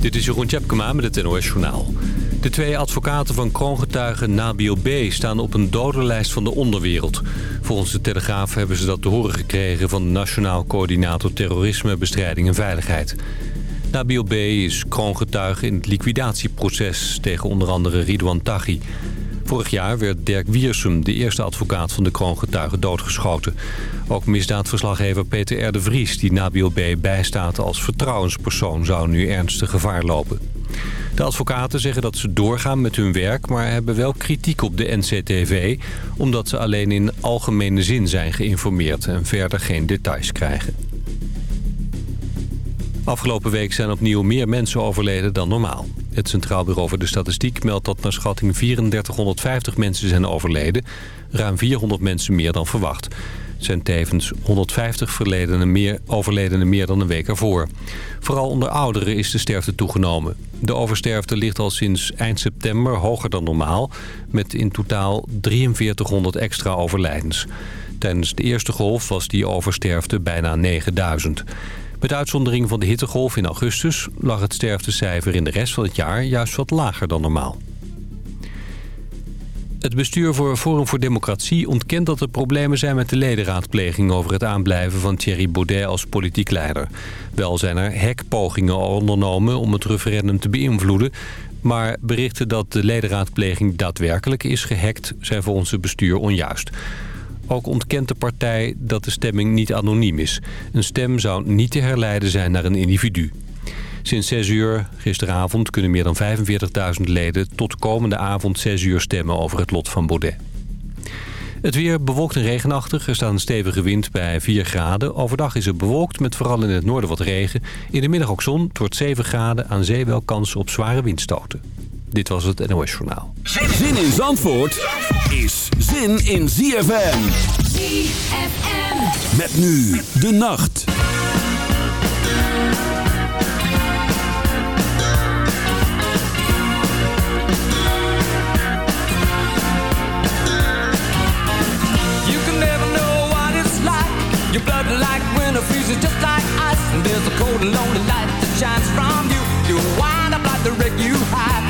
Dit is Jeroen Tjepkema met het NOS Journaal. De twee advocaten van kroongetuige Nabil B. staan op een dodenlijst van de onderwereld. Volgens de Telegraaf hebben ze dat te horen gekregen... van de Nationaal Coördinator Terrorisme, Bestrijding en Veiligheid. Nabil B. is kroongetuige in het liquidatieproces... tegen onder andere Ridwan Taghi. Vorig jaar werd Dirk Wiersum, de eerste advocaat van de kroongetuige, doodgeschoten. Ook misdaadverslaggever Peter R. de Vries, die Nabil B. bijstaat als vertrouwenspersoon, zou nu ernstig gevaar lopen. De advocaten zeggen dat ze doorgaan met hun werk... maar hebben wel kritiek op de NCTV... omdat ze alleen in algemene zin zijn geïnformeerd... en verder geen details krijgen. Afgelopen week zijn opnieuw meer mensen overleden dan normaal. Het Centraal Bureau voor de Statistiek meldt dat naar schatting 3450 mensen zijn overleden. Ruim 400 mensen meer dan verwacht. Zijn tevens 150 verledenen meer, overledenen meer dan een week ervoor. Vooral onder ouderen is de sterfte toegenomen. De oversterfte ligt al sinds eind september hoger dan normaal... met in totaal 4300 extra overlijdens. Tijdens de eerste golf was die oversterfte bijna 9000. Met uitzondering van de hittegolf in augustus... lag het sterftecijfer in de rest van het jaar juist wat lager dan normaal. Het bestuur voor Forum voor Democratie ontkent dat er problemen zijn met de ledenraadpleging over het aanblijven van Thierry Baudet als politiek leider. Wel zijn er hekpogingen ondernomen om het referendum te beïnvloeden, maar berichten dat de ledenraadpleging daadwerkelijk is gehackt zijn voor onze bestuur onjuist. Ook ontkent de partij dat de stemming niet anoniem is. Een stem zou niet te herleiden zijn naar een individu. Sinds 6 uur gisteravond kunnen meer dan 45.000 leden tot komende avond 6 uur stemmen over het lot van Baudet. Het weer bewolkt en regenachtig. Er staat een stevige wind bij 4 graden. Overdag is het bewolkt met vooral in het noorden wat regen. In de middag ook zon. Het wordt 7 graden. Aan zee wel kans op zware windstoten. Dit was het NOS Journaal. Zin in Zandvoort is zin in ZFM. ZFM. Met nu de nacht. You can never know what it's like. Your blood like winter freezes just like ice. And there's a cold and lonely light that shines from you. You wind up like the wreck you hide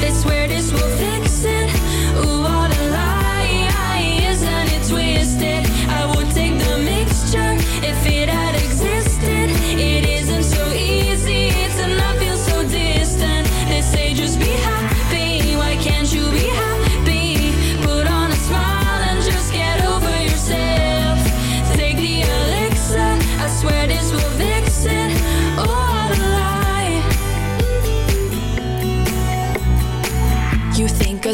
this way.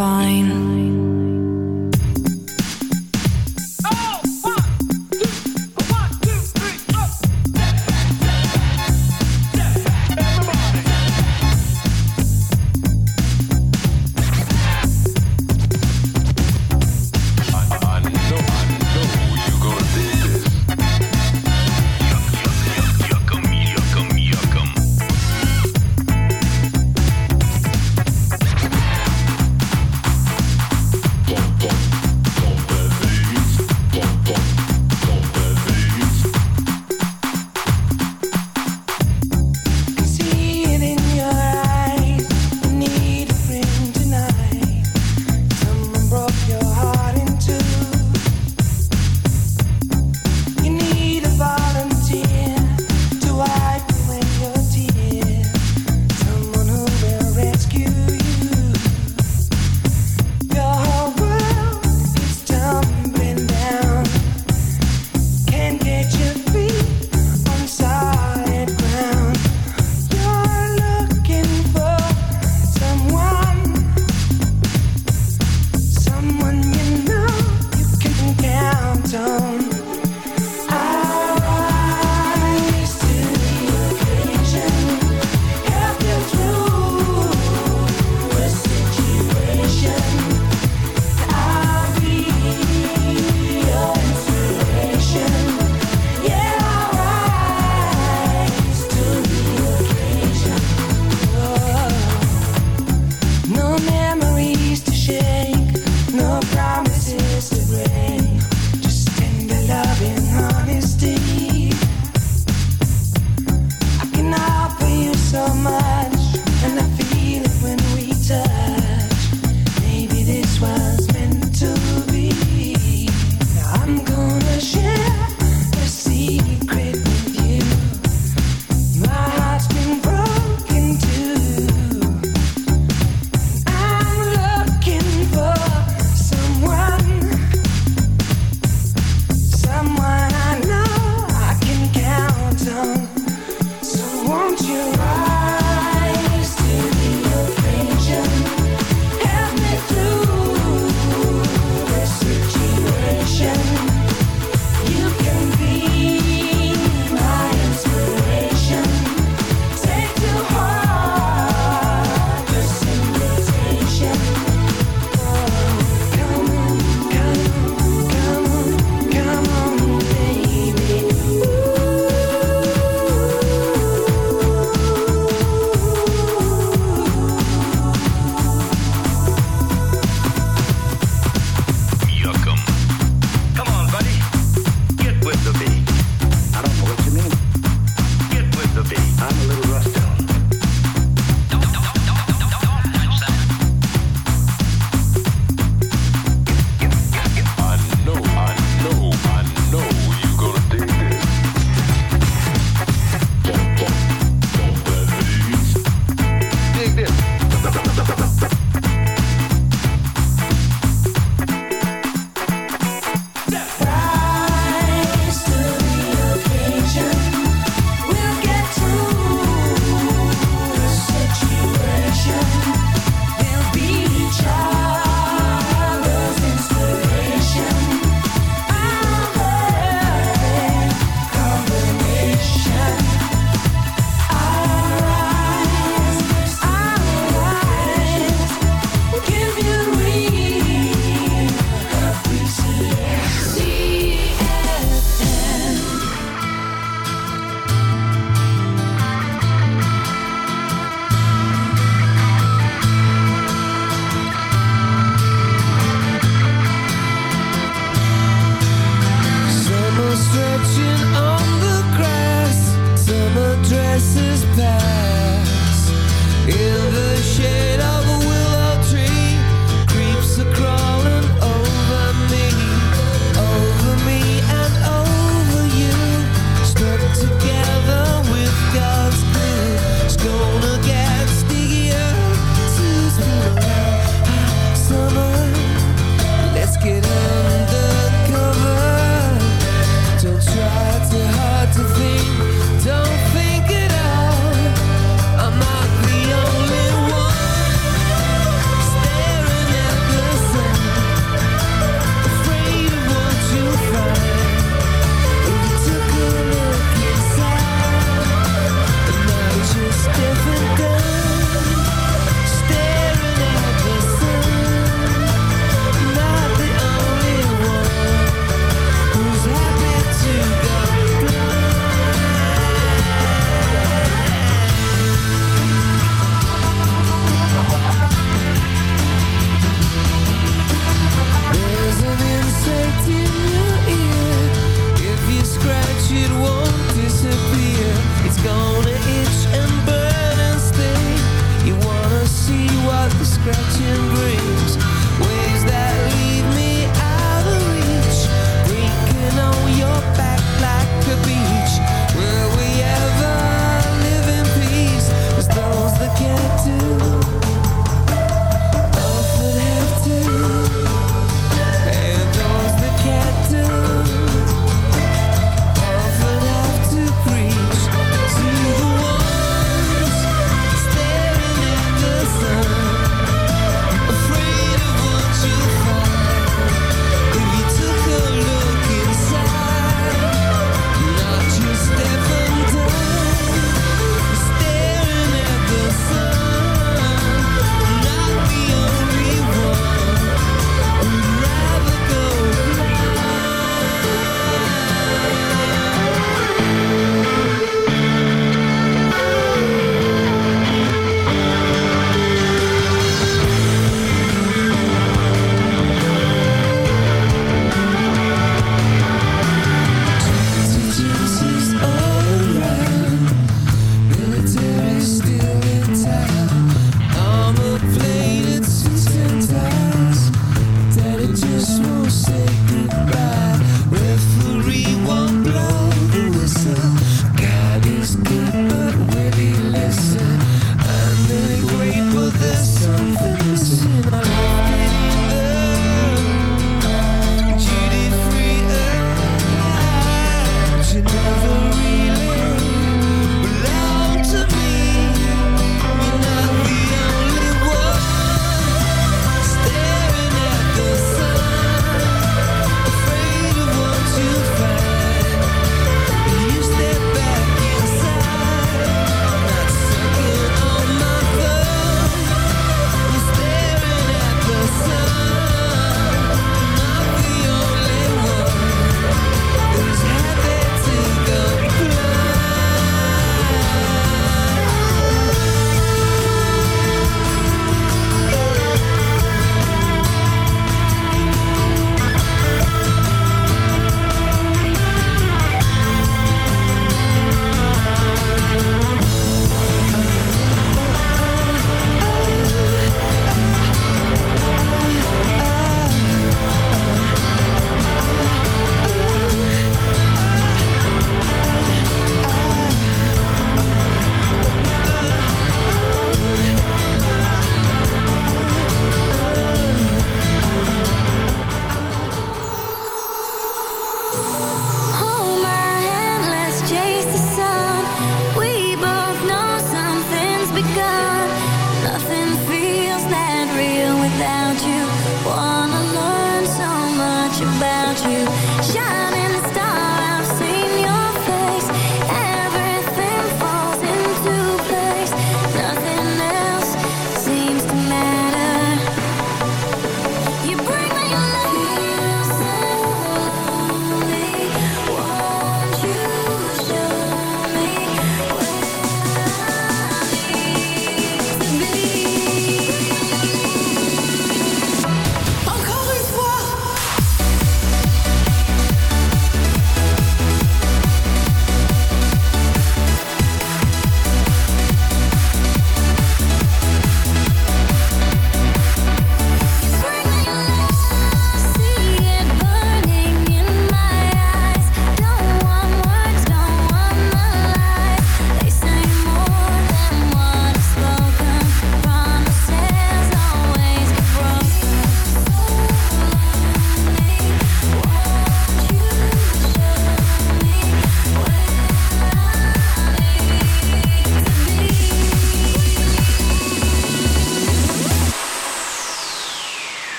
fine.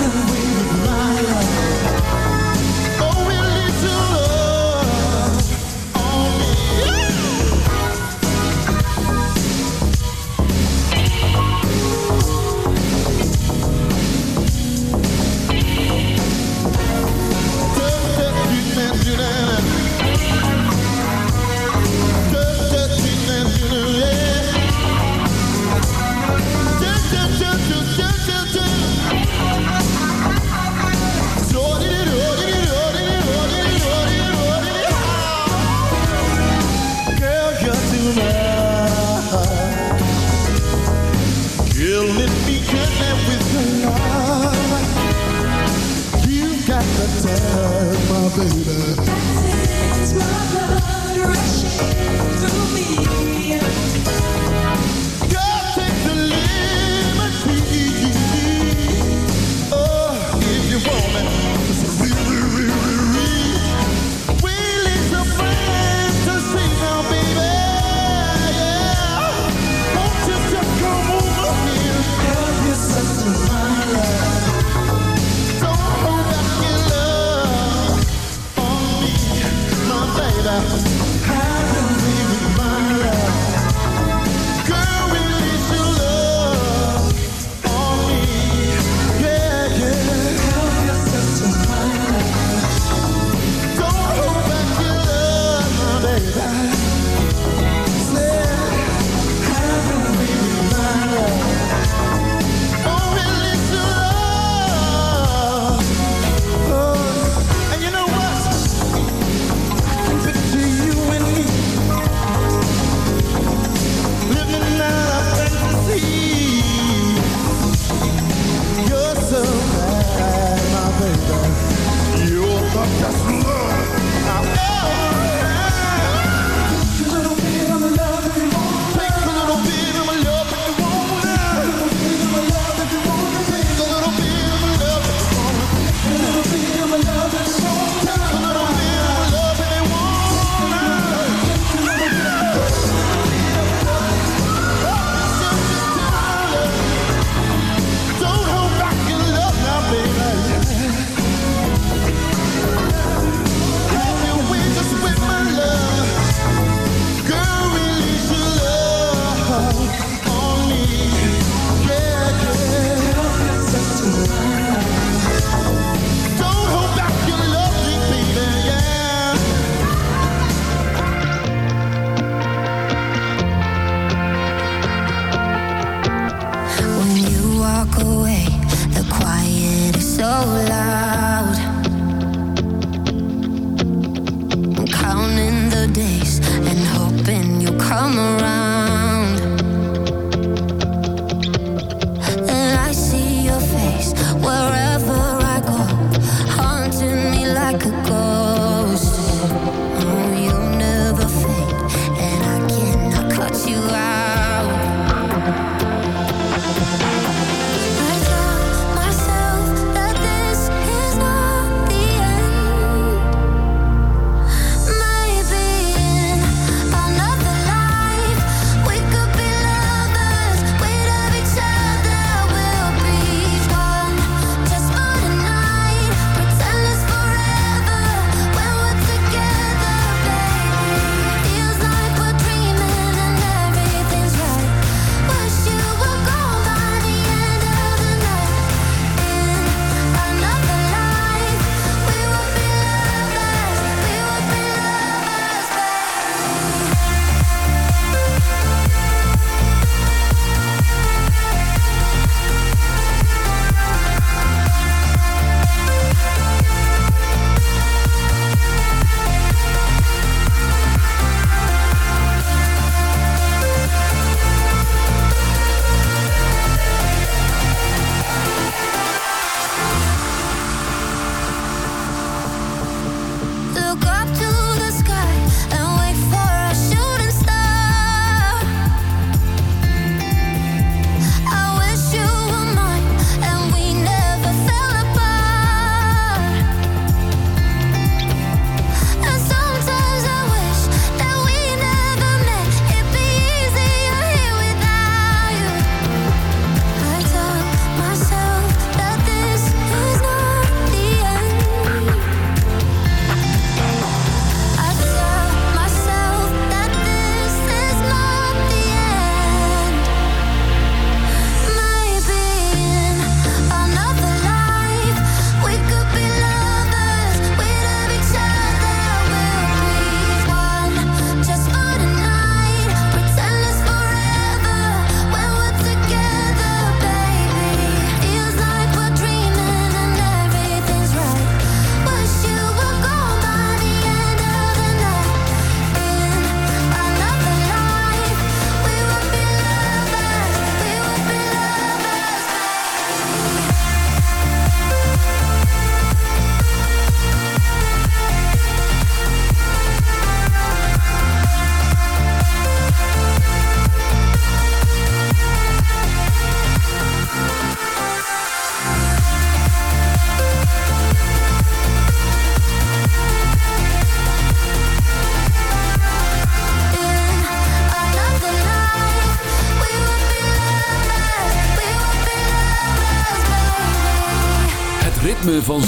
when we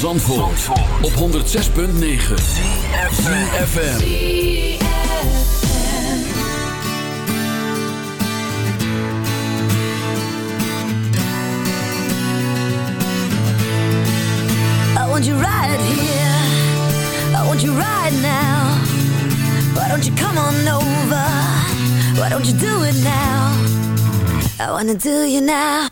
Zandvoort, Zandvoort. op 106.9 CFFM I want you right here. I want you right now. Why don't you come on over? Why don't you do it now? I wanna do you now.